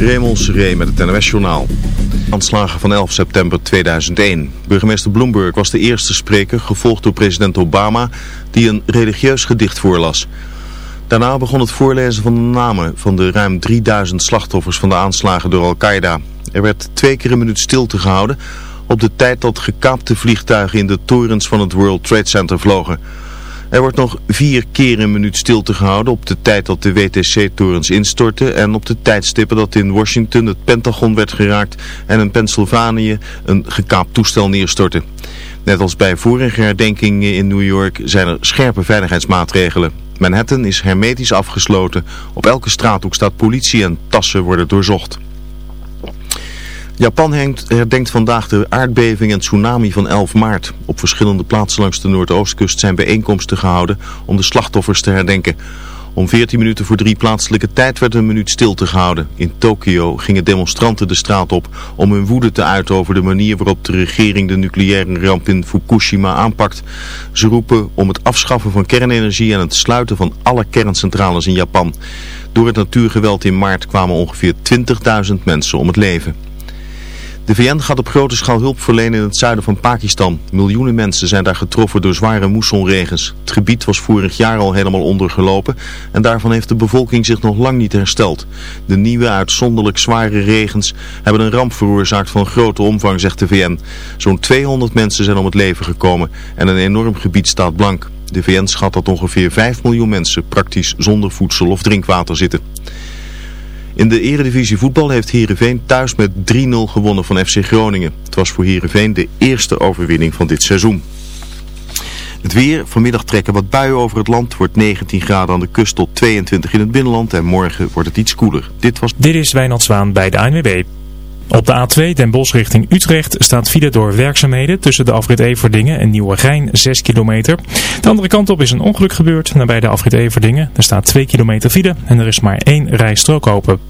Raymond Seré met het NOS-journaal. Aanslagen van 11 september 2001. Burgemeester Bloomberg was de eerste spreker, gevolgd door president Obama, die een religieus gedicht voorlas. Daarna begon het voorlezen van de namen van de ruim 3000 slachtoffers van de aanslagen door Al-Qaeda. Er werd twee keer een minuut stilte gehouden op de tijd dat gekaapte vliegtuigen in de torens van het World Trade Center vlogen. Er wordt nog vier keer een minuut stilte gehouden op de tijd dat de WTC-torens instortten en op de tijdstippen dat in Washington het Pentagon werd geraakt en in Pennsylvanië een gekaapt toestel neerstortte. Net als bij vorige herdenkingen in New York zijn er scherpe veiligheidsmaatregelen. Manhattan is hermetisch afgesloten. Op elke straathoek staat politie en tassen worden doorzocht. Japan herdenkt vandaag de aardbeving en tsunami van 11 maart. Op verschillende plaatsen langs de Noordoostkust zijn bijeenkomsten gehouden om de slachtoffers te herdenken. Om 14 minuten voor drie plaatselijke tijd werd een minuut stilte gehouden. In Tokio gingen demonstranten de straat op om hun woede te uiten over de manier waarop de regering de nucleaire ramp in Fukushima aanpakt. Ze roepen om het afschaffen van kernenergie en het sluiten van alle kerncentrales in Japan. Door het natuurgeweld in maart kwamen ongeveer 20.000 mensen om het leven. De VN gaat op grote schaal hulp verlenen in het zuiden van Pakistan. Miljoenen mensen zijn daar getroffen door zware moessonregens. Het gebied was vorig jaar al helemaal ondergelopen en daarvan heeft de bevolking zich nog lang niet hersteld. De nieuwe uitzonderlijk zware regens hebben een ramp veroorzaakt van grote omvang, zegt de VN. Zo'n 200 mensen zijn om het leven gekomen en een enorm gebied staat blank. De VN schat dat ongeveer 5 miljoen mensen praktisch zonder voedsel of drinkwater zitten. In de eredivisie voetbal heeft Heerenveen thuis met 3-0 gewonnen van FC Groningen. Het was voor Heerenveen de eerste overwinning van dit seizoen. Het weer, vanmiddag trekken wat buien over het land, wordt 19 graden aan de kust tot 22 in het binnenland en morgen wordt het iets koeler. Dit, was... Dit is Wijnald Zwaan bij de ANWB. Op de A2 Den Bosch richting Utrecht staat file door werkzaamheden tussen de afrit Everdingen en Nieuwegein 6 kilometer. De andere kant op is een ongeluk gebeurd nabij de afrit Everdingen. Er staat 2 kilometer file en er is maar één rijstrook open.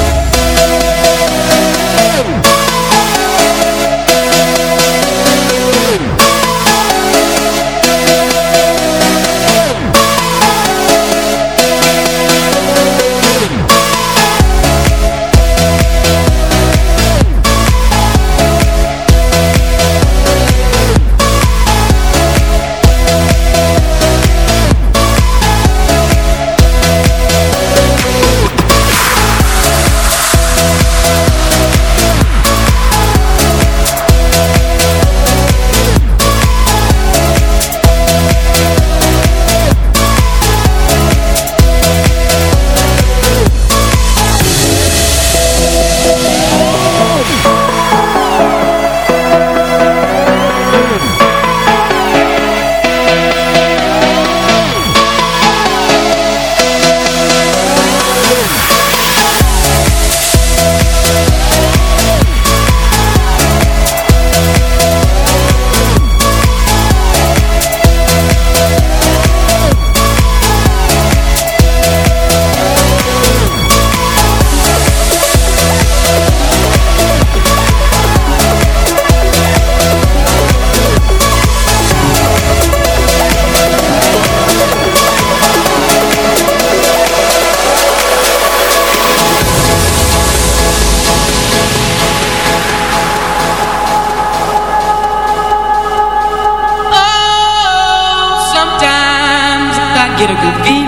Get a good feeling,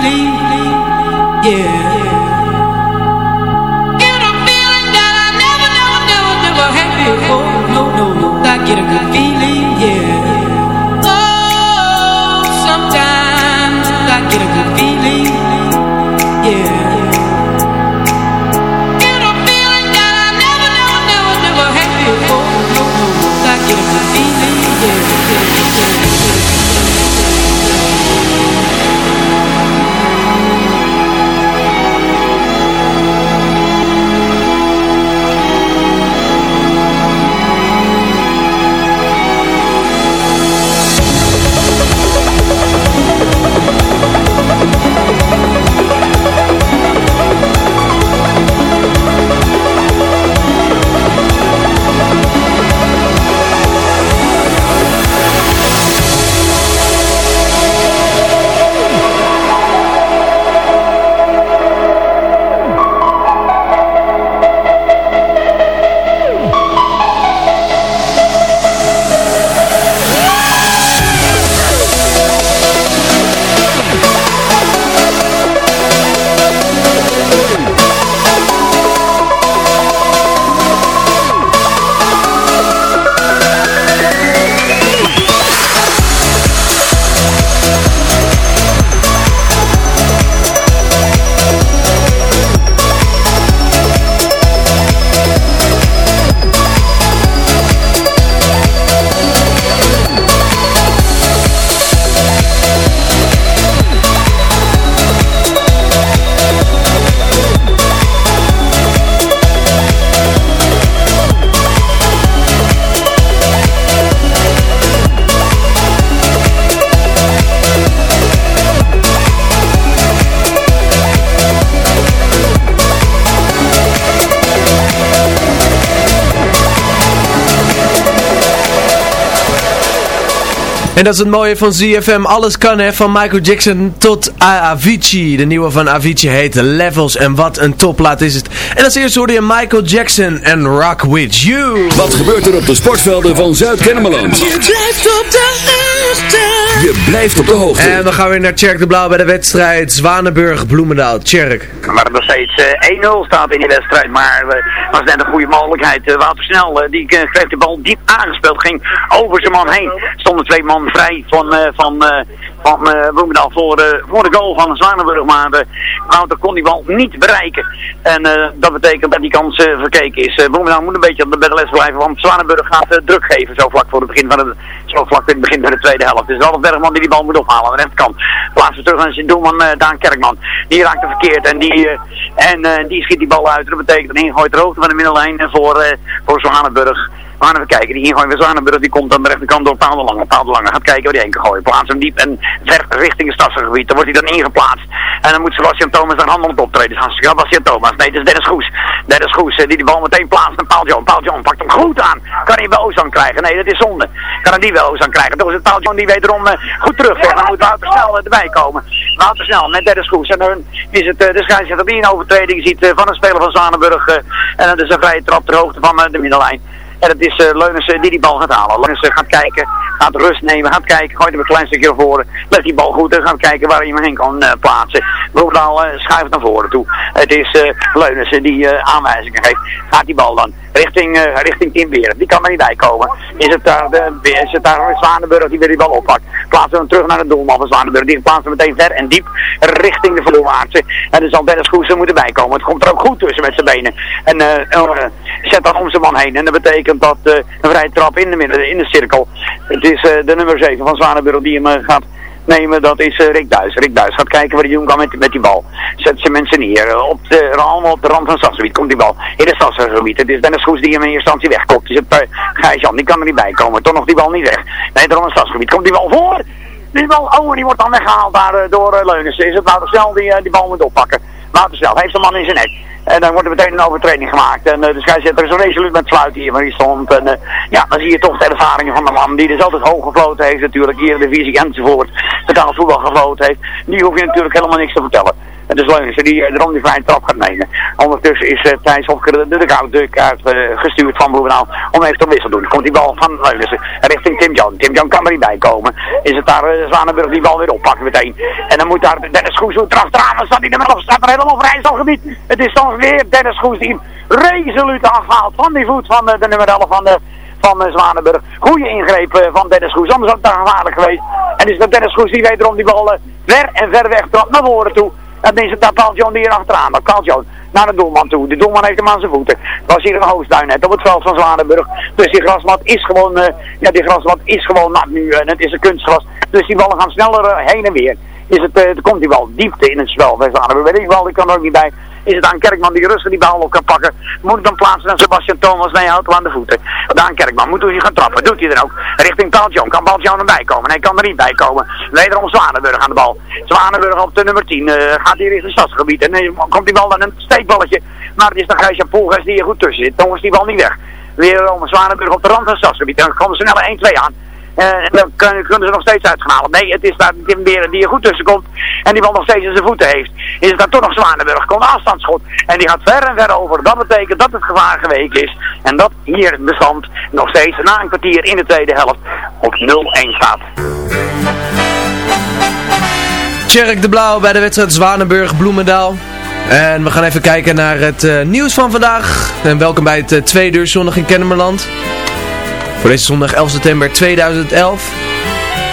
En dat is het mooie van ZFM. Alles kan hè, van Michael Jackson tot Avicii. De nieuwe van Avicii heet Levels. En wat een topplaat is het. En als eerste hoorde je Michael Jackson en Rock With You. Wat gebeurt er op de sportvelden van Zuid-Kennemerland? Je blijft op de hoogte. Je blijft op de hoogte. En dan gaan we weer naar Tjerk de Blauw bij de wedstrijd Zwanenburg-Bloemendaal. Tjerk. Waar het nog steeds eh, 1-0 staat in die wedstrijd. Maar uh, was net een goede mogelijkheid. Uh, Watersnel, die kreeg de bal diep aangespeeld. Ging over zijn man heen. Stonden twee man vrij van, van, van Bloemendaal voor, voor de goal van Zwanenburg. Maar Wouter kon die bal niet bereiken. En eh, dat betekent dat die kans verkeken is. Bloemendaal moet een beetje bij de les blijven, want Zwanenburg gaat druk geven zo vlak voor het begin van de, zo vlak het begin van de tweede helft. Het is Bergman die die bal moet ophalen aan de rechterkant. Plaatsen terug aan zijn doelman Daan Kerkman. Die raakt er verkeerd en die, en, die schiet die bal uit. Dat betekent een de hoogte van de middellijn voor, voor Zwanenburg. Gaan even kijken. Die ingooien van Zwanenburg die komt aan de rechterkant door Paal de Lange. Paal de Lange gaat kijken waar die heen kan gooien. Plaats hem diep en ver richting het stadsgebied. Dan wordt hij dan ingeplaatst. En dan moet Sebastian Thomas dan handel op optreden. Dan Sebastian Thomas. Nee, het is Dennis Goes. Dennis Goes die die bal meteen plaatst naar Paul John. Paul John pakt hem goed aan. Kan hij wel aan krijgen? Nee, dat is zonde. Kan hij die wel aan krijgen? Toch is het Paul John die wederom uh, goed terugvecht. Dan moet Wouter snel uh, erbij komen. Wouter snel met Dennis Goes. En dan is het uh, de scheidsrechter die een overtreding ziet van een speler van Zwanenburg. en dat is een vrije trap ter hoogte van de middenlijn. En het is uh, Leunens die die bal gaat halen. Leunens gaat kijken, gaat rust nemen, gaat kijken, gooit hem een klein stukje naar voren. Legt die bal goed en gaat kijken waar hij hem heen kan plaatsen. Broekdaal uh, schuift naar voren toe. Het is uh, Leunens die aanwijzingen geeft. Gaat die bal dan richting, richting Tim Beren. Die kan er niet bij komen. Is het daar, de, is het daar Zwanenburg die weer die bal oppakt. Plaatsen hem terug naar de doelman van Zwanenburg. Die plaatst hem meteen ver en diep richting de voorwaartse. En dan zal Dennis Goes er moeten bijkomen. Het komt er ook goed tussen met zijn benen. En zet dan om zijn man heen. En dat betekent dat een vrije trap in de, midden, in de cirkel. Het is de nummer 7 van Zwanenburg die hem gaat nemen. Dat is Rick Duis. Rick Duis gaat kijken waar hij doen kan met, met die bal. Zet zijn mensen neer. Op de, allemaal op de rand van het stadsgebied komt die bal. In het stadsgebied. Het is Dennis Goes die hem in eerste instantie wegkopt. Dus Gijsjan, die kan er niet bij komen. Toch nog die bal niet weg. Nee, daarom het stadsgebied. Komt die bal voor. Die bal, oh, die wordt dan weggehaald daar door uh, Leunissen. Is het Wouter Snel die die bal moet oppakken. Wouter Snel heeft de man in zijn nek. En dan wordt er meteen een overtreding gemaakt. En uh, de scheidsrechter is zo resoluut met fluit hier waar hij stond. En uh, ja, dan zie je toch de ervaringen van de man die dus altijd hoog gefloten heeft natuurlijk. Hier in de visie enzovoort. Betaald voetbal gefloten heeft. Die hoef je natuurlijk helemaal niks te vertellen. Het is Leunissen die erom die vrije trap gaat nemen. Ondertussen is uh, Thijs Hofker de, de kaart uh, gestuurd van Bloemendaal om even te wissel doen. Komt die bal van Leunissen richting Tim Jan. Tim Jan kan er niet bij komen. Is het daar uh, Zwanenburg die bal weer oppakken meteen. En dan moet daar Dennis Goes erachteraan. Dan staat hij er nog staat er helemaal vrij gebied. Het is dan weer Dennis Goes die resoluut afhaalt van die voet van de nummer 11 van de van Zwanenburg. Goede ingreep van Dennis Goes. Anders had het daar gevaarlijk geweest. En is dat Dennis Goes die wederom die bal ver en ver weg trapt naar voren toe. Dan is het Paul John die achteraan. Paul John naar de doelman toe. De doelman heeft hem aan zijn voeten. Was hier een hoogstuin net op het veld van Zwanenburg. Dus die grasmat is gewoon, uh, ja die grasmat is gewoon nat nu. En het is een kunstgras. Dus die ballen gaan sneller heen en weer. Is het, uh, komt die bal diepte in het spel bij Zwanenburg. Weet ik wel, ik kan er ook niet bij is het aan Kerkman die rustig die bal op kan pakken. Moet ik dan plaatsen naar Sebastian Thomas? Nee, houdt hem aan de voeten. Daan Kerkman moet hij gaan trappen. Doet hij er ook. Richting Paaltjoon. Kan Paaltjoon erbij komen? Nee, kan er niet bij komen. Wederom Zwanenburg aan de bal. Zwanenburg op de nummer 10. Uh, gaat hier richting stadsgebied. En dan komt die bal dan een steekballetje. Maar het is dan Gijsja Polgers die er goed tussen zit. Is die bal niet weg. Weer om Zwanenburg op de rand van het stadsgebied. Dan komen ze snel 1-2 aan. Uh, dan kunnen, ze nog steeds uitgaan Nee, het is daar Tim Beren die er goed tussen komt. En die bal nog steeds in zijn voeten heeft. Is het dan toch nog Zwanenburg. Komt afstandsschot. En die gaat ver en ver over. Dat betekent dat het gevaar geweken is. En dat hier de stand nog steeds na een kwartier in de tweede helft op 0-1 staat. Tjerk de Blauw bij de wedstrijd Zwanenburg-Bloemendaal. En we gaan even kijken naar het uh, nieuws van vandaag. En welkom bij het uh, tweede uur in Kennemerland. Voor deze zondag 11 september 2011.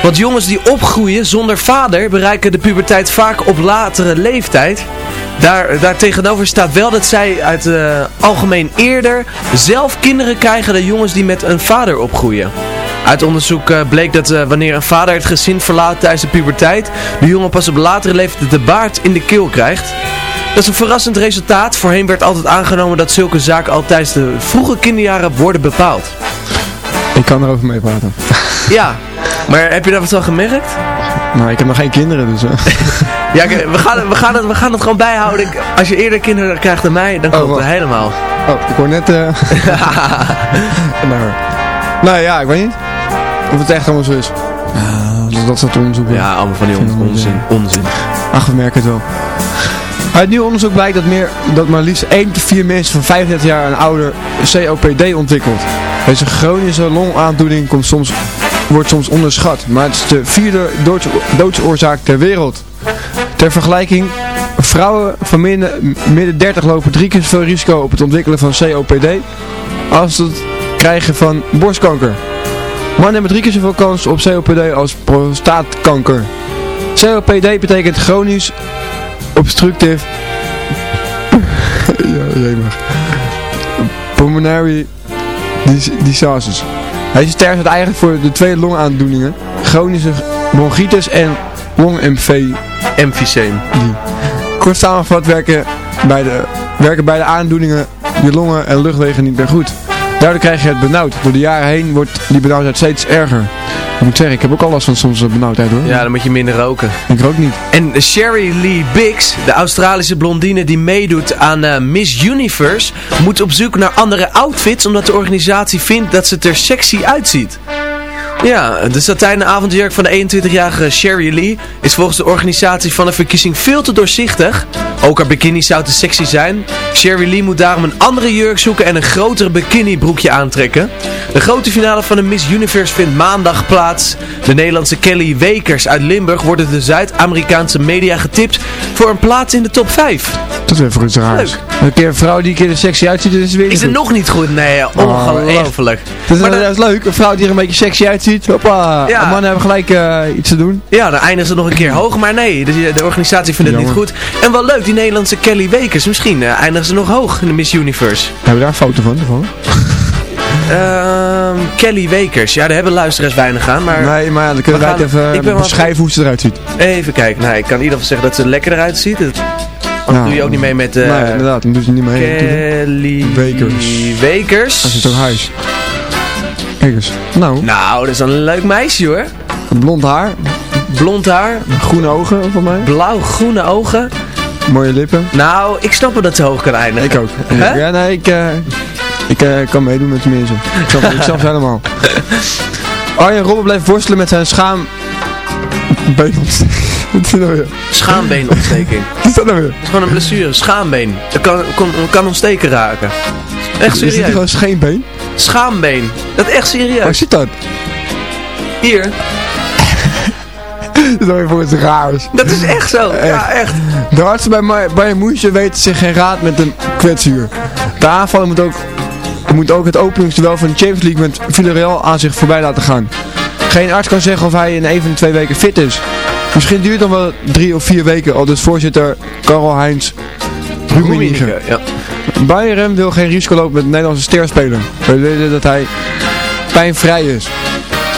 Want jongens die opgroeien zonder vader bereiken de puberteit vaak op latere leeftijd. Daar, daar tegenover staat wel dat zij uit uh, algemeen eerder zelf kinderen krijgen dan jongens die met een vader opgroeien. Uit onderzoek uh, bleek dat uh, wanneer een vader het gezin verlaat tijdens de puberteit, de jongen pas op latere leeftijd de baard in de keel krijgt. Dat is een verrassend resultaat. Voorheen werd altijd aangenomen dat zulke zaken al tijdens de vroege kinderjaren worden bepaald. Ik kan erover mee praten. Ja, maar heb je dat wat al gemerkt? Nou, ik heb nog geen kinderen, dus... Uh. ja, we gaan, we, gaan het, we gaan het gewoon bijhouden. Als je eerder kinderen krijgt dan mij, dan komt oh, het helemaal. Oh, ik hoor net... Uh... nou, nou ja, ik weet niet. Of het echt allemaal zo is. Ja, dat, soort onderzoeken. Ja, allemaal van die onzin. Onzin. onzin. Ach, we merken het wel. Uit nieuw onderzoek blijkt dat, meer, dat maar liefst 1 tot 4 mensen van 35 jaar en ouder COPD ontwikkelt. Deze chronische longaandoening komt soms, wordt soms onderschat, maar het is de vierde doodsoorzaak ter wereld. Ter vergelijking, vrouwen van midden, midden 30 lopen drie keer zoveel risico op het ontwikkelen van COPD als het krijgen van borstkanker. Mannen hebben drie keer zoveel kans op COPD als prostaatkanker. COPD betekent chronisch obstructive ja, jemig. pulmonary dis disasters. Hij is sterft eigenlijk voor de twee longaandoeningen, chronische bronchitis en longemfyseem. Emfyseem. Kort samengevat werken bij de, werken bij de aandoeningen je longen en luchtwegen niet meer goed. Daardoor krijg je het benauwd. Door de jaren heen wordt die benauwdheid steeds erger. Ik moet zeggen, ik heb ook al last van soms eh, benauwdheid hoor. Ja, dan moet je minder roken. Ik rook niet. En Sherry Lee Biggs, de Australische blondine die meedoet aan eh, Miss Universe, moet op zoek naar andere outfits omdat de organisatie vindt dat ze er sexy uitziet. Ja, de satijnen avondjurk van de 21-jarige Sherry Lee is volgens de organisatie van de verkiezing veel te doorzichtig. Ook haar bikini zou te sexy zijn. Sherry Lee moet daarom een andere jurk zoeken en een grotere bikini broekje aantrekken. De grote finale van de Miss Universe vindt maandag plaats. De Nederlandse Kelly Wekers uit Limburg worden de Zuid-Amerikaanse media getipt voor een plaats in de top 5. Dat is even iets raars. Een keer een vrouw die een keer er sexy uitziet, dat is weer Is het nog niet goed? Nee, ongelooflijk. Dat is, Maar dat dan- is leuk, een vrouw die er een beetje sexy uitziet. Hoppa, Ja. En mannen hebben gelijk eh, iets te doen. Ja, dan eindigen ze nog een keer hoog, maar nee, de, de organisatie vindt het niet goed. En wel leuk, die Nederlandse Kelly Wekers, misschien eindigen ze nog hoog in de Miss Universe. Hebben we daar een foto van? Ehm, Kelly Wekers, ja, daar hebben luisteraars weinig aan, maar Nee, maar dan kunnen We wij het gaan- even ik ben wel- beschrijven hoe ze eruit ziet. even kijken. Nou, ik kan in ieder geval zeggen dat ze er lekker eruit ziet. Dat, Ja. doe je ook niet mee met eh nee, inderdaad, dan doet ze niet meer heen. Kelly Wekers. Wekers. Als het ook huis. Kijk eens. Nou, Nou, dat is een leuk meisje hoor. blond haar, Blond haar, groene ogen van mij, blauw-groene ogen. Mooie lippen. Nou, ik snap wel dat ze hoog kan eindigen. Ik ook. Ja, nee, ik, eh, ik eh, kan meedoen met de mensen. Ik snap, ik snap ze helemaal. Arjen Robben bleef worstelen met zijn schaam... Beenontsteking. Wat is dat nou weer? Schaambeenontsteking. Wat is dat nou weer? Het is gewoon een blessure, schaambeen. Dat kan, kan, kan ontsteken raken. Echt Is dit serieus. gewoon scheenbeen? Schaambeen. Dat is echt Waar serieus. zit dat? Hier. Dat is weer voor iets raars. Dat is echt zo. Ja, echt. De artsen bij Ma- Bayern München weten zich geen raad met een kwetsuur. De aanvaller moet ook, moet ook het openingsduel van de Champions League met Villarreal aan zich voorbij laten gaan. Geen arts kan zeggen of hij in een van de twee weken fit is. Misschien duurt het dan wel drie of vier weken, al dus voorzitter Karel-Heinz Rummenigge. Ja. Bayern wil geen risico lopen met de Nederlandse sterspeler. We weten dat hij pijnvrij is.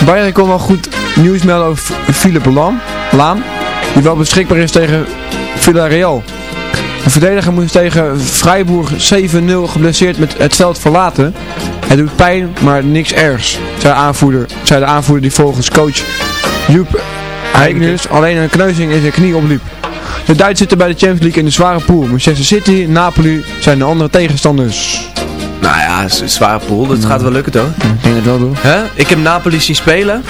Bayern kon wel goed nieuws melden over Philippe Lam, Laam, die wel beschikbaar is tegen Villarreal. De verdediger moest tegen Freiburg 7-0 geblesseerd met het veld verlaten. Het doet pijn, maar niks ergs, zei, aanvoerder, zei de aanvoerder die volgens coach Joep Heikens alleen een kneuzing in zijn knie opliep. De Duitsers zitten bij de Champions League in de zware pool. Manchester City, Napoli zijn de andere tegenstanders. Nou ja, zware pool. Dat gaat wel lukken toch? Ik denk het wel doen. Ik heb Napoli zien spelen.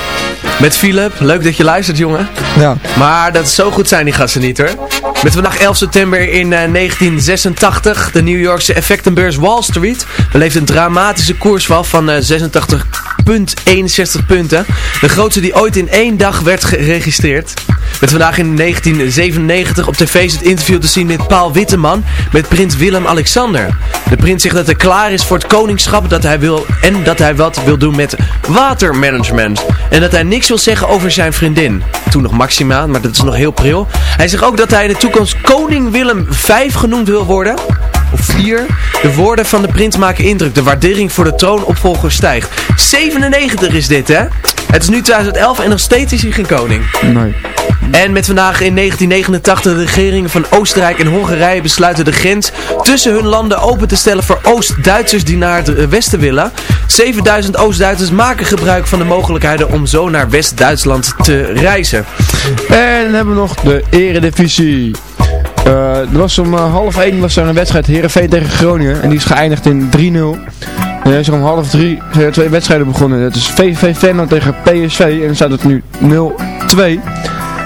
Met Philip. Leuk dat je luistert, jongen. Ja. Maar dat zo goed zijn die gasten niet, hoor. Met vandaag 11 september in eh, 1986. De New Yorkse effectenbeurs Wall Street beleeft een dramatische koersval van eh, 86 61 punten. De grootste die ooit in één dag werd geregistreerd. Met vandaag in 1997 op tv het interview te zien met Paal Witteman met prins Willem-Alexander. De prins zegt dat hij klaar is voor het koningschap dat hij wil, en dat hij wat wil doen met watermanagement. En dat hij niks wil zeggen over zijn vriendin. Toen nog Maxima, maar dat is nog heel pril. Hij zegt ook dat hij in de toekomst koning Willem V genoemd wil worden. Of 4. De woorden van de prins maken indruk. De waardering voor de troonopvolger stijgt. 97 is dit hè. Het is nu 2011 en nog steeds is hij geen koning. Nee. En met vandaag in 1989 de regeringen van Oostenrijk en Hongarije besluiten de grens tussen hun landen open te stellen voor Oost-Duitsers die naar het westen willen. 7000 Oost-Duitsers maken gebruik van de mogelijkheden om zo naar West-Duitsland te reizen. En dan hebben we nog de eredivisie. Eh, er was om eh, half 1 was er een wedstrijd Heerenveen tegen Groningen. En die is geëindigd in 3-0. En er is er om half 3 zijn er twee wedstrijden begonnen. Dat is VVV Venlo tegen PSV. En dan staat het nu 0-2.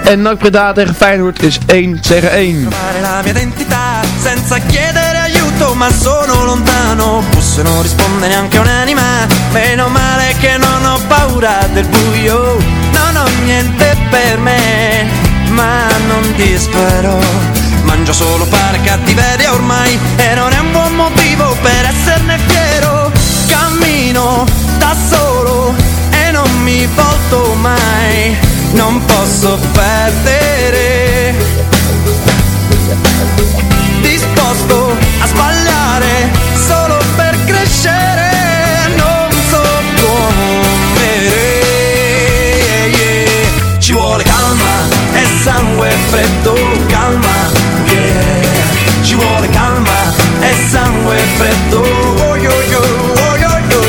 En NAC Breda tegen Feyenoord is 1 tegen 1. trovare la mia identità senza chiedere aiuto ma sono lontano Busso non risponde neanche un'anima Meno male che non ho paura del buio Non ho niente per me ma non dispero mangio solo pane cattiveria ormai E non è un buon motivo per esserne fiero. Cammino da solo E non mi volto mai Non posso perdere. Disposto a sbagliare Solo per crescere sangue freddo calma. Freddo, oh yo yo, oh yo yo,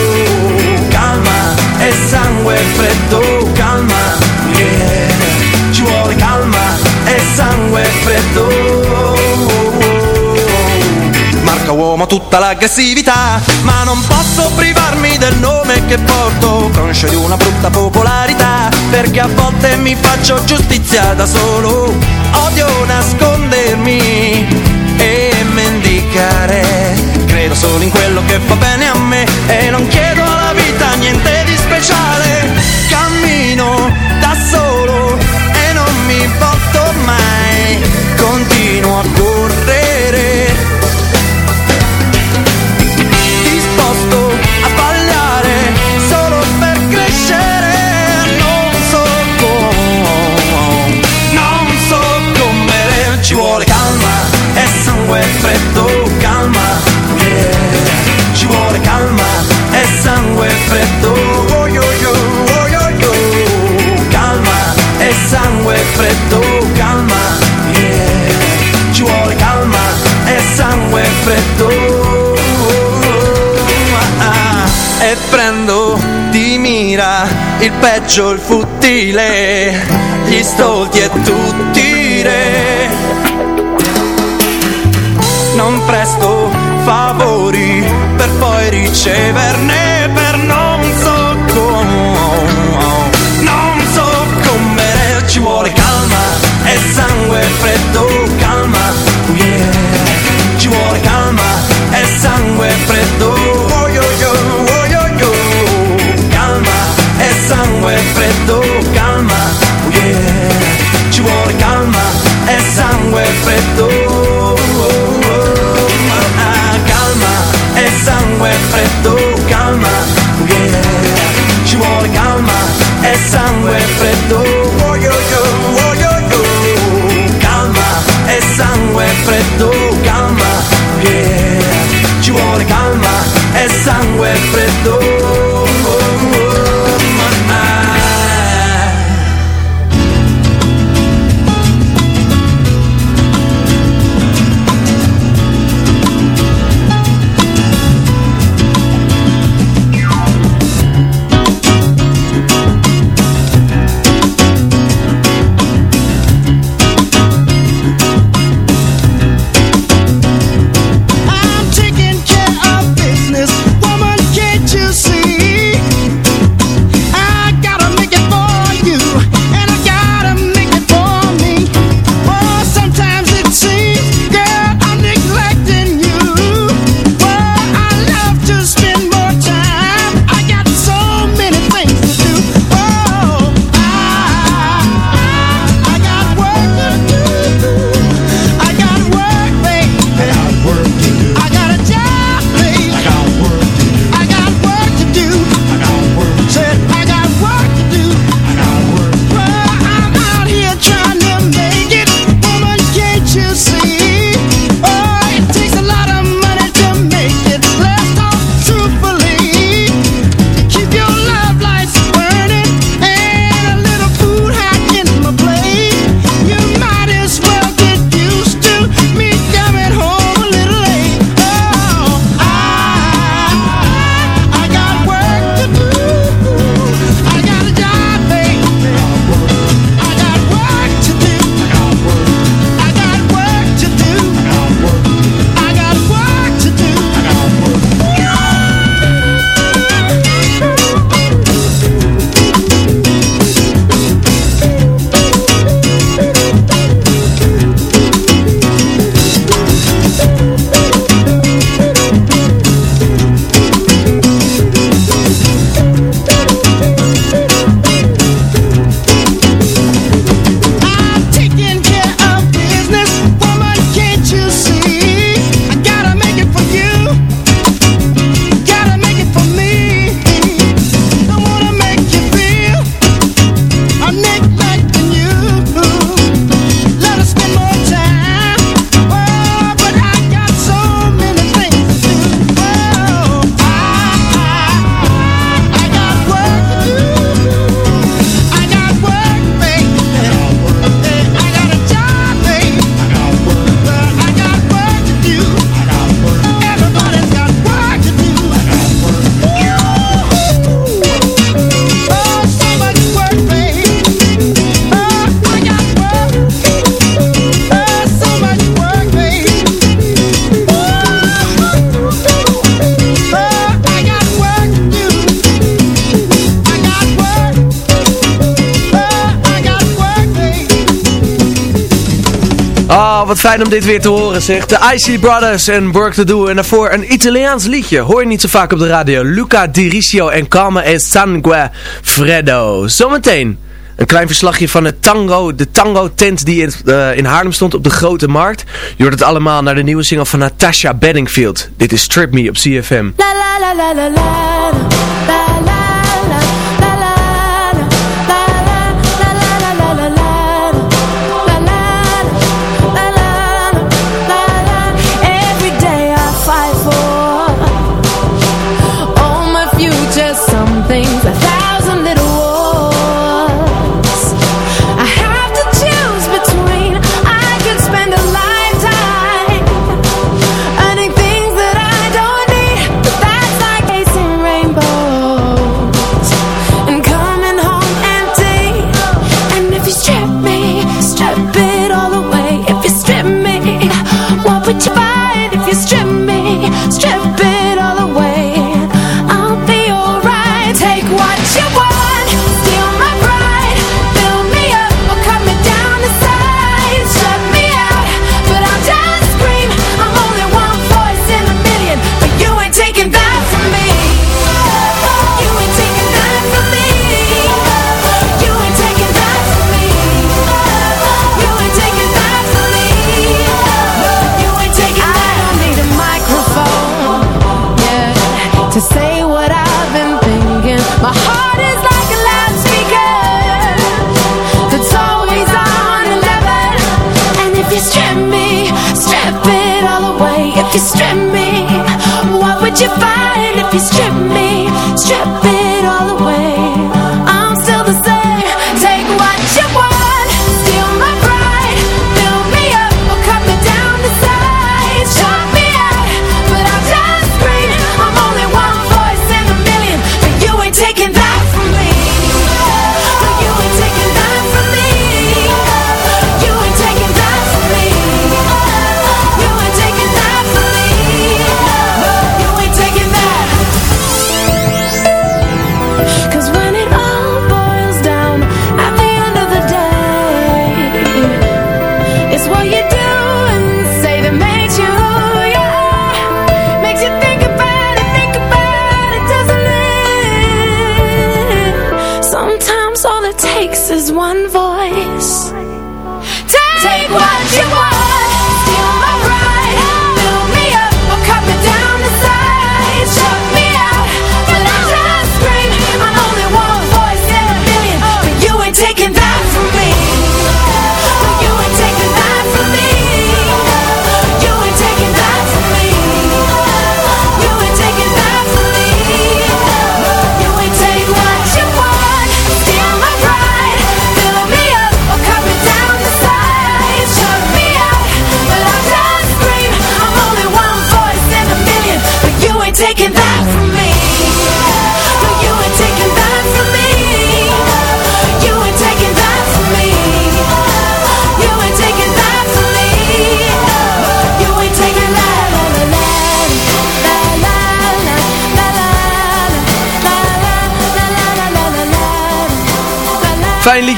calma e sangue freddo, calma, yeah, ci vuole calma e sangue freddo. Marca uomo tutta l'aggressività Ma non posso privarmi del nome che porto. Conscio di una brutta popolarità Perché a volte mi faccio giustizia da solo. Odio nascondermi e mendicare solo in quello che fa bene a me. E non chiedo alla vita niente di speciale. Cammino da solo e non mi volto mai. Continuo a correre. Disposto a sbagliare solo per crescere. Non so come non so come. Ci vuole calma e sangue freddo vuole calma e sangue freddo calma e sangue freddo calma yeah. ci vuole calma e sangue freddo ah, e prendo di mira il peggio, il futtile, gli stolti e tutti i re. Non presto favori per poi riceverne per non so come, non so come ci vuole calma e sangue freddo, calma, yeah, ci vuole calma e sangue freddo, wat fijn om dit weer te horen zeg. De Icy Brothers en Work to Do. En daarvoor een Italiaans liedje. Hoor je niet zo vaak op de radio. Luca Di Riccio en Calma e Sangue Freddo. Zometeen een klein verslagje van het tango, de tango tent die in, uh, in Haarlem stond op de Grote Markt. Je hoort het allemaal naar de nieuwe single van Natasha Bedingfield. Dit is Trip Me op CFM. La la la la la Fijn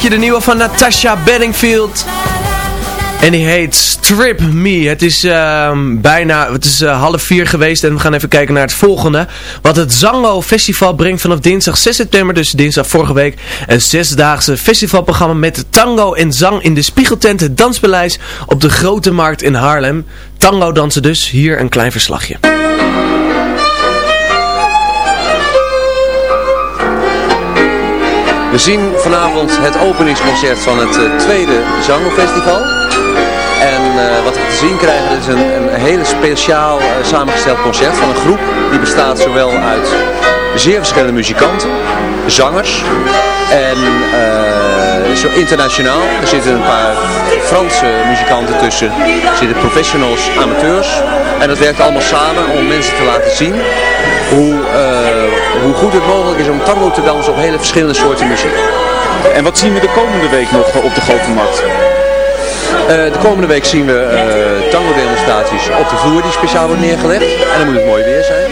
liedje, de nieuwe van Natasha Bedingfield. En die heet Strip Me. Het is uh, bijna, het is uh, half vier geweest en we gaan even kijken naar het volgende. Wat het Zango Festival brengt vanaf dinsdag 6 september, dus dinsdag vorige week. Een zesdaagse festivalprogramma met tango en zang in de Spiegeltent, het op de Grote Markt in Haarlem. Tango dansen dus, hier een klein verslagje. We zien vanavond het openingsconcert van het uh, tweede Zango-festival. En uh, wat we te zien krijgen is een, een hele speciaal uh, samengesteld concert van een groep die bestaat zowel uit zeer verschillende muzikanten, zangers en zo internationaal. Er zitten een paar Franse muzikanten tussen, er zitten professionals, amateurs. En dat werkt allemaal samen om mensen te laten zien hoe, hoe goed het mogelijk is om tango te dansen op hele verschillende soorten muziek. En wat zien we de komende week nog op de Grote Markt? Uh, de komende week zien we uh, tango demonstraties op de vloer die speciaal wordt neergelegd. En dan moet het mooi weer zijn.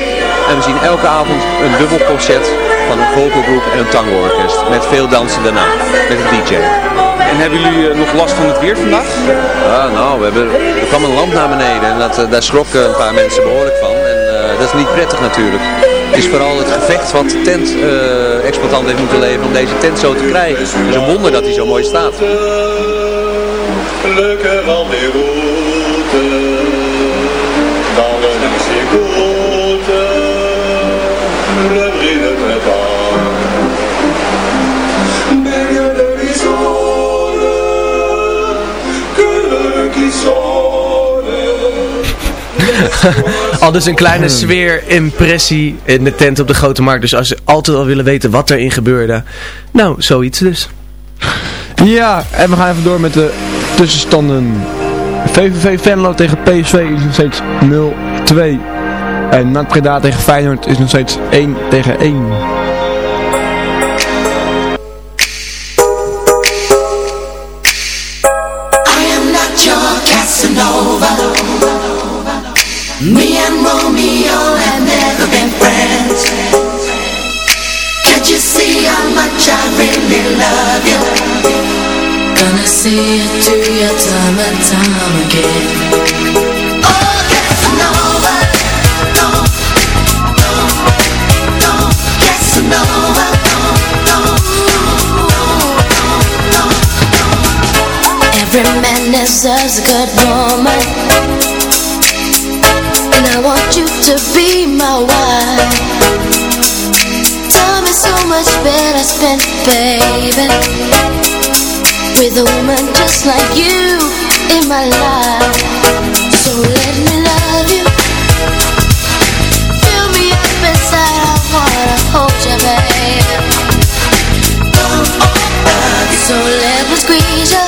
En we zien elke avond een dubbel concert van een vocalgroep en een tango orkest. Met veel dansen daarna. Met een DJ. En hebben jullie nog last van het weer vandaag? Ja, nou, we hebben, er kwam een lamp naar beneden en dat, daar schrokken een paar mensen behoorlijk van. En dat is niet prettig natuurlijk. Het is vooral het gevecht wat de tent-exploitant heeft moeten leveren om deze tent zo te krijgen. Het is een wonder dat hij zo mooi staat. Al dus een kleine sfeerimpressie in de tent op de Grote Markt. Dus als ze altijd al willen weten wat erin gebeurde. Nou, zoiets dus. Ja, en we gaan even door met de tussenstanden. VVV Venlo tegen PSV is nog steeds 0-2. En NAC Breda tegen Feyenoord is nog steeds 1 tegen 1. See it through your time and time again. Oh, Casanova. No, no, no, Casanova. No, no, Every man deserves a good woman. And I want you to be my wife. Time is so much better spent, baby. With a woman just like you in my life. So let me love you. Fill me up inside, I wanna hold you, baby. So let me squeeze you.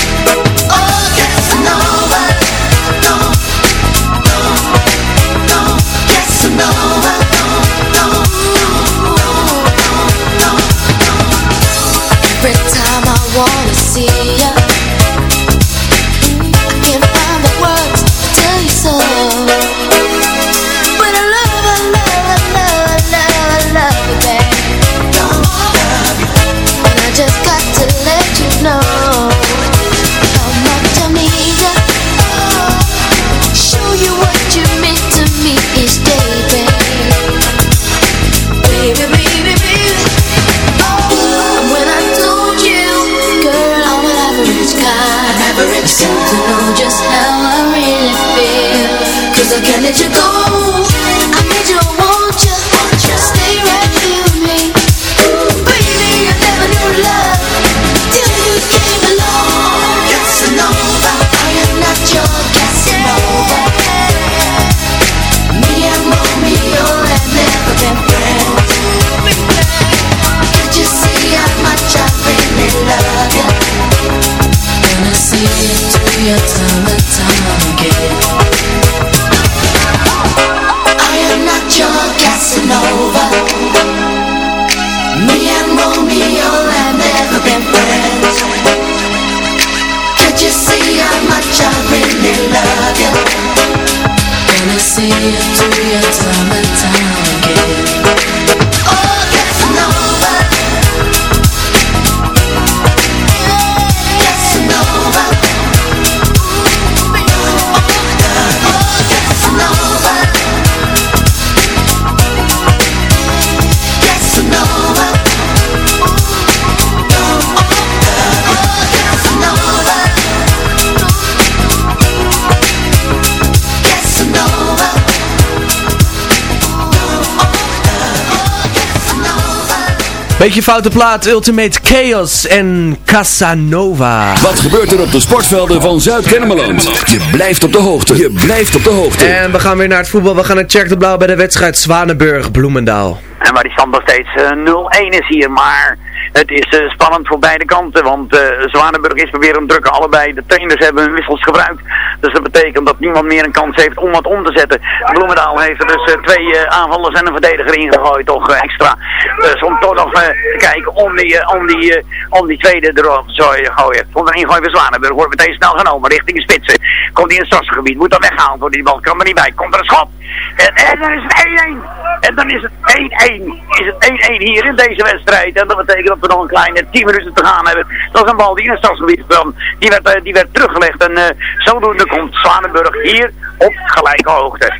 Beetje foute plaat, Ultimate Chaos en Casanova. Wat gebeurt er op de sportvelden van Zuid-Kennemerland? Je blijft op de hoogte. Je blijft op de hoogte. En we gaan weer naar het voetbal. We gaan naar Tjerk de Blauw bij de wedstrijd Zwanenburg-Bloemendaal. En waar die stand nog steeds eh, 0-1 is hier. Maar Het is eh, spannend voor beide kanten, want uh, Zwanenburg is proberen om drukken. Allebei de trainers hebben hun wissels gebruikt. Dus dat betekent dat niemand meer een kans heeft om wat om te zetten. Bloemendaal heeft er dus twee aanvallers en een verdediger ingegooid, toch extra. Dus om toch nog te kijken om die, om die, om die tweede erop te gooien. Komt er ingooi voor Zwanenburg, wordt meteen snel genomen richting de spitsen. Komt die in het strassengebied, moet dan weggehaald worden. Die bal kan er niet bij. Komt er een schot. En, dan is het 1-1. En dan is het 1-1. Is het 1-1 hier in deze wedstrijd. En dat betekent dat we nog een kleine 10 minuten te gaan hebben. Dat is een bal die in het stadsgebied kwam. Die werd, uh, die werd teruggelegd. En uh, zodoende komt Zwanenburg hier op gelijke hoogte.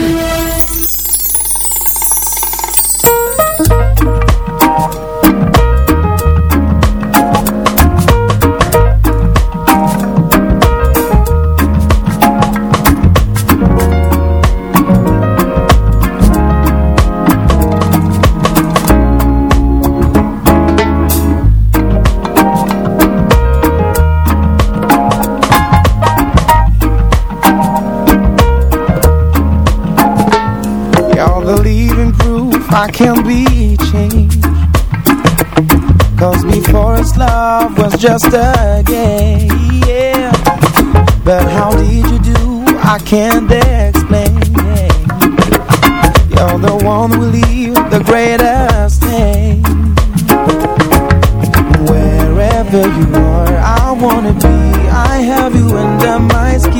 I can be changed Cause before us love was just a game yeah. But how did you do? I can't explain You're the one who leave the greatest thing Wherever you are, I wanna be I have you under my skin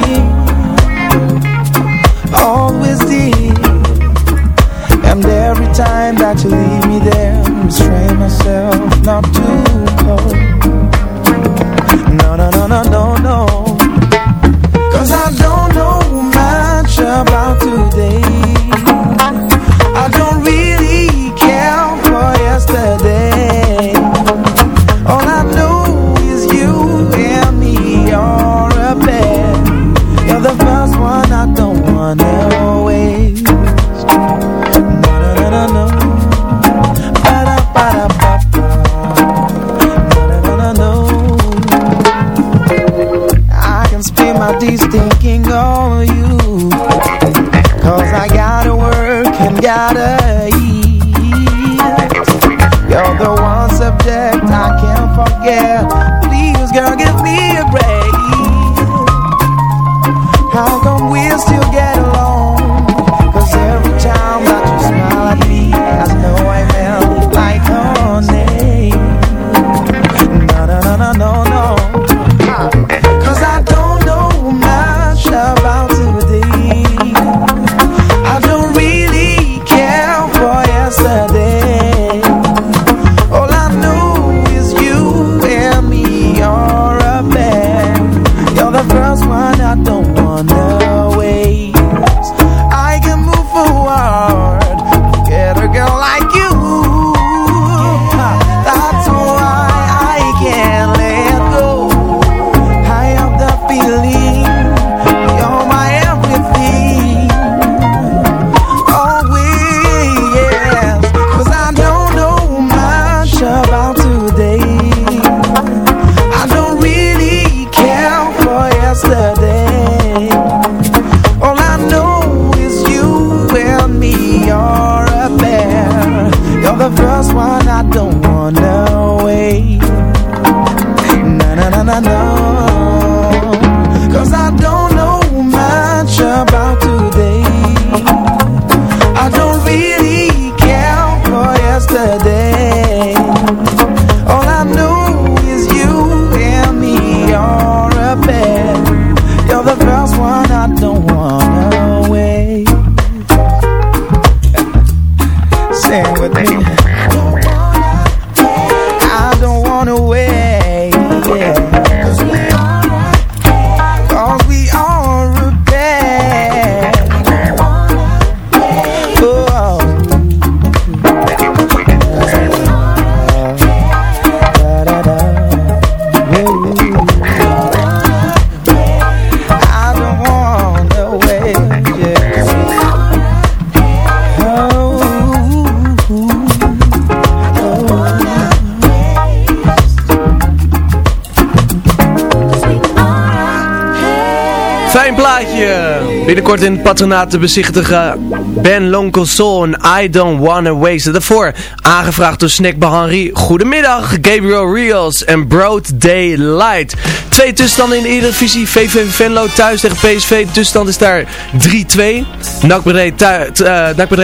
Binnenkort in het patronaat te bezichtigen Ben Lonkelson en I Don't Wanna Waste It. Daarvoor aangevraagd door Snackbar Henry. Goedemiddag, Gabriel Rios en Broad Daylight. Twee tussenstanden in de Eredivisie. VVV Venlo thuis tegen PSV. De tussenstand is daar 3-2. NAC thuis,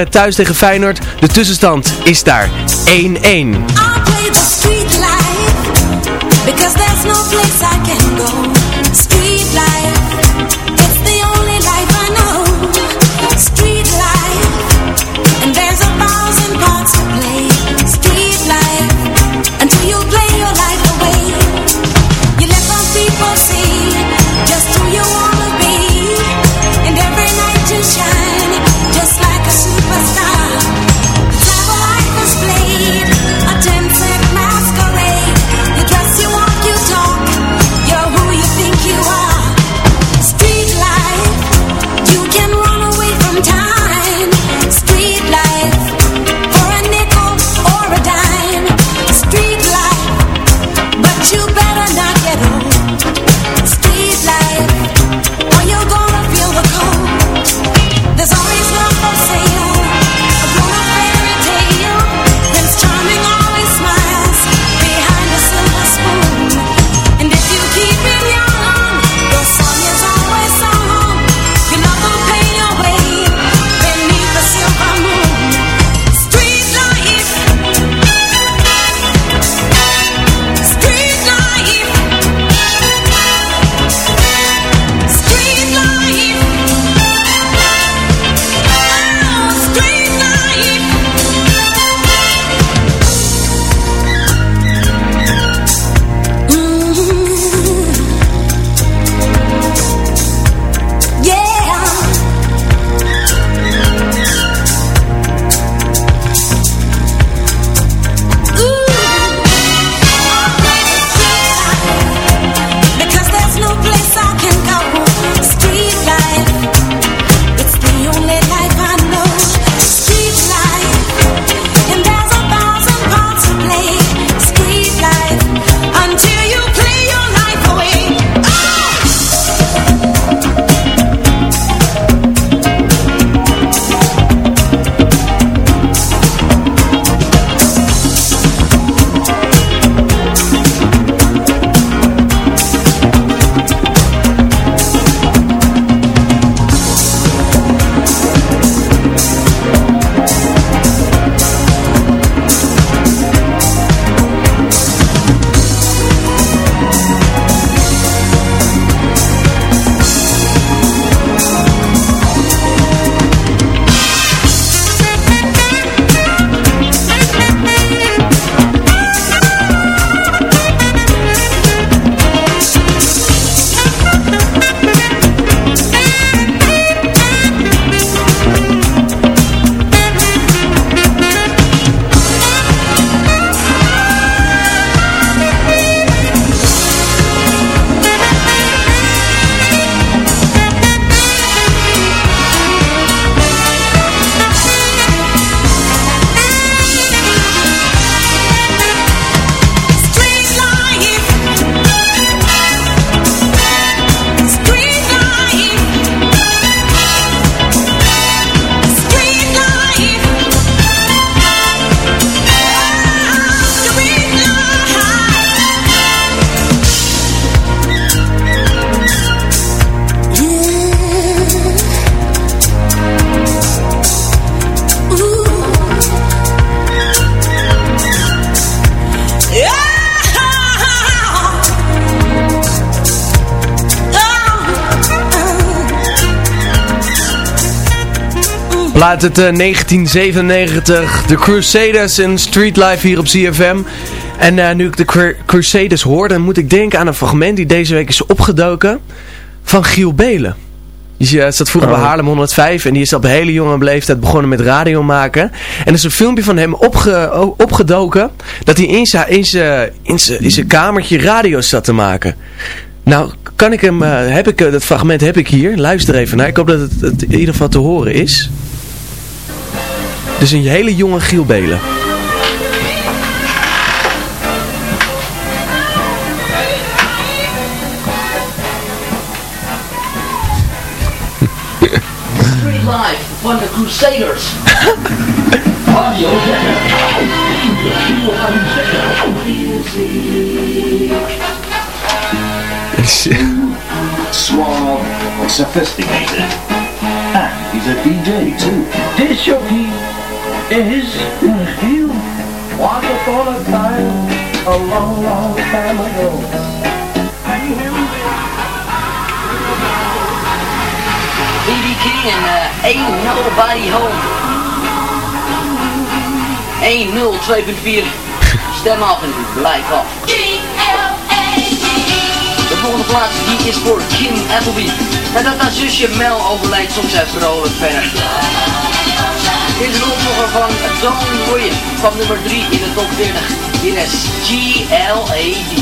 thuis tegen Feyenoord. De tussenstand is daar 1-1. Because there's no place I Het eh, 1997, de Crusaders in Street Life hier op CFM. En eh, nu ik de Cru- Crusaders hoor, dan moet ik denken aan een fragment die deze week is opgedoken van Giel Belen. Die eh, zat vroeger bij Oh. Haarlem 105 en die is op een hele jonge leeftijd begonnen met radio maken. En er is een filmpje van hem opge, opgedoken dat hij in zijn, in, zijn, in, kamertje radio zat te maken. Nou, kan ik hem, eh, heb ik, eh, dat fragment heb ik hier. Luister even naar. Ik hoop dat het, het in ieder geval te horen is. Dus een hele jonge Giel Belen. Street Live van de Crusaders. Radio Suave, sophisticated. And he's a DJ too. This jockey is Giel. Once upon a time, a long, long time ago. BB King en uh, Ain't Nobody Home. 1-0, 2.4. Stem af en blijf af. De volgende plaats die is voor Kim Appleby. Nadat haar zusje Mel overleed, soms zij vrolijk verder. Dit is een opvolger van Don't Worry van nummer 3 in de top 40. Hier is G-L-A-D.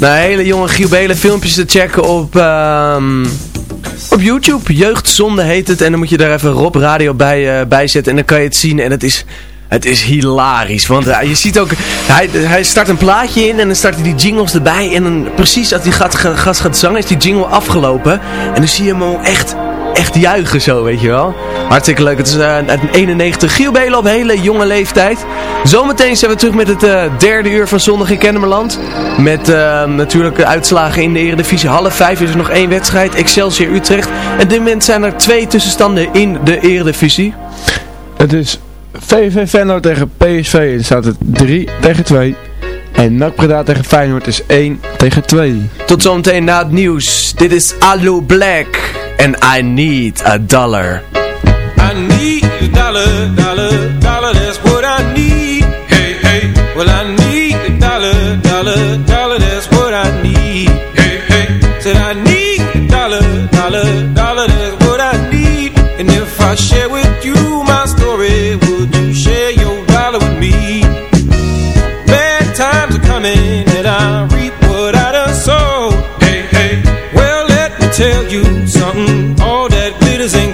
Nou, hele jonge Giel filmpjes te checken op, ehm, op YouTube. Jeugdzonde heet het. En dan moet je daar even Rob Radio bij, bij zetten. En dan kan je het zien. En het is, het is hilarisch. Want eh, je ziet ook, hij, hij start een plaatje in. En dan start hij die jingles erbij. En dan precies als die gast, gast gaat zangen is die jingle afgelopen. En dan zie je hem al echt, echt juichen zo, weet je wel. Hartstikke leuk. Het is uit 91. Giel Belen op hele jonge leeftijd. Zometeen zijn we terug met het eh, derde uur van Zondag in Kennemerland. Met eh, natuurlijk uitslagen in de Eredivisie. Half vijf is er nog één wedstrijd. Excelsior Utrecht. En dit moment zijn er twee tussenstanden in de Eredivisie. Het is VV Venlo tegen PSV. En staat het 3 tegen 2. En NAC Breda tegen Feyenoord is 1 tegen 2. Tot zometeen na het nieuws. Dit is Alu Black. En I need a dollar. I need a dollar, dollar, dollar, that's what I need. Hey, hey, well I need a dollar, dollar, dollar, that's what I need. Hey, hey, said I need a dollar, dollar, dollar, that's what I need. And if I share with you my story, would you share your dollar with me? Bad times are coming and I reap what I done sowed. Hey, hey, well let me tell you is in